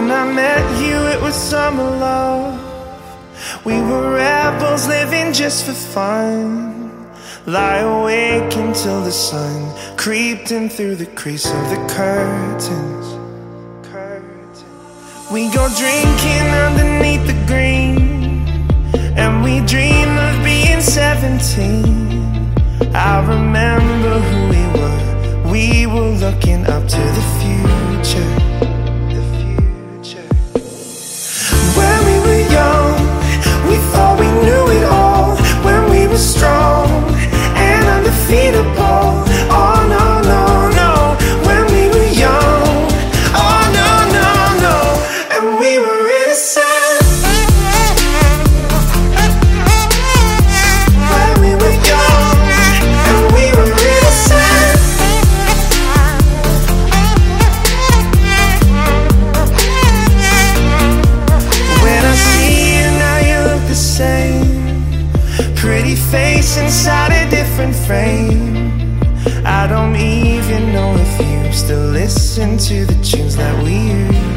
met you, it was summer love. We were rebels living just for fun. Lie awake until the sun creeped in through the crease of the curtains. curtains. We go drinking underneath the green, and we dream of being 17. I remember who we were, we were looking up to the future. And undefeatable. Pretty face inside a different frame. I don't even know if you still listen to the tunes that we used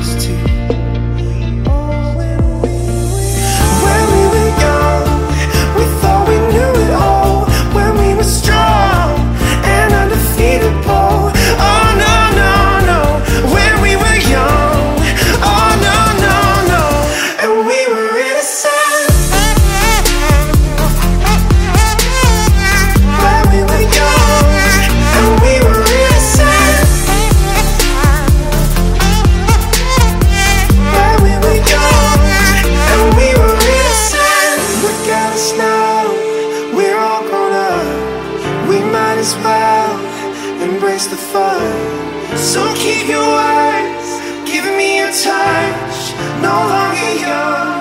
embrace the fun. So keep your eyes, giving me your touch. No longer young,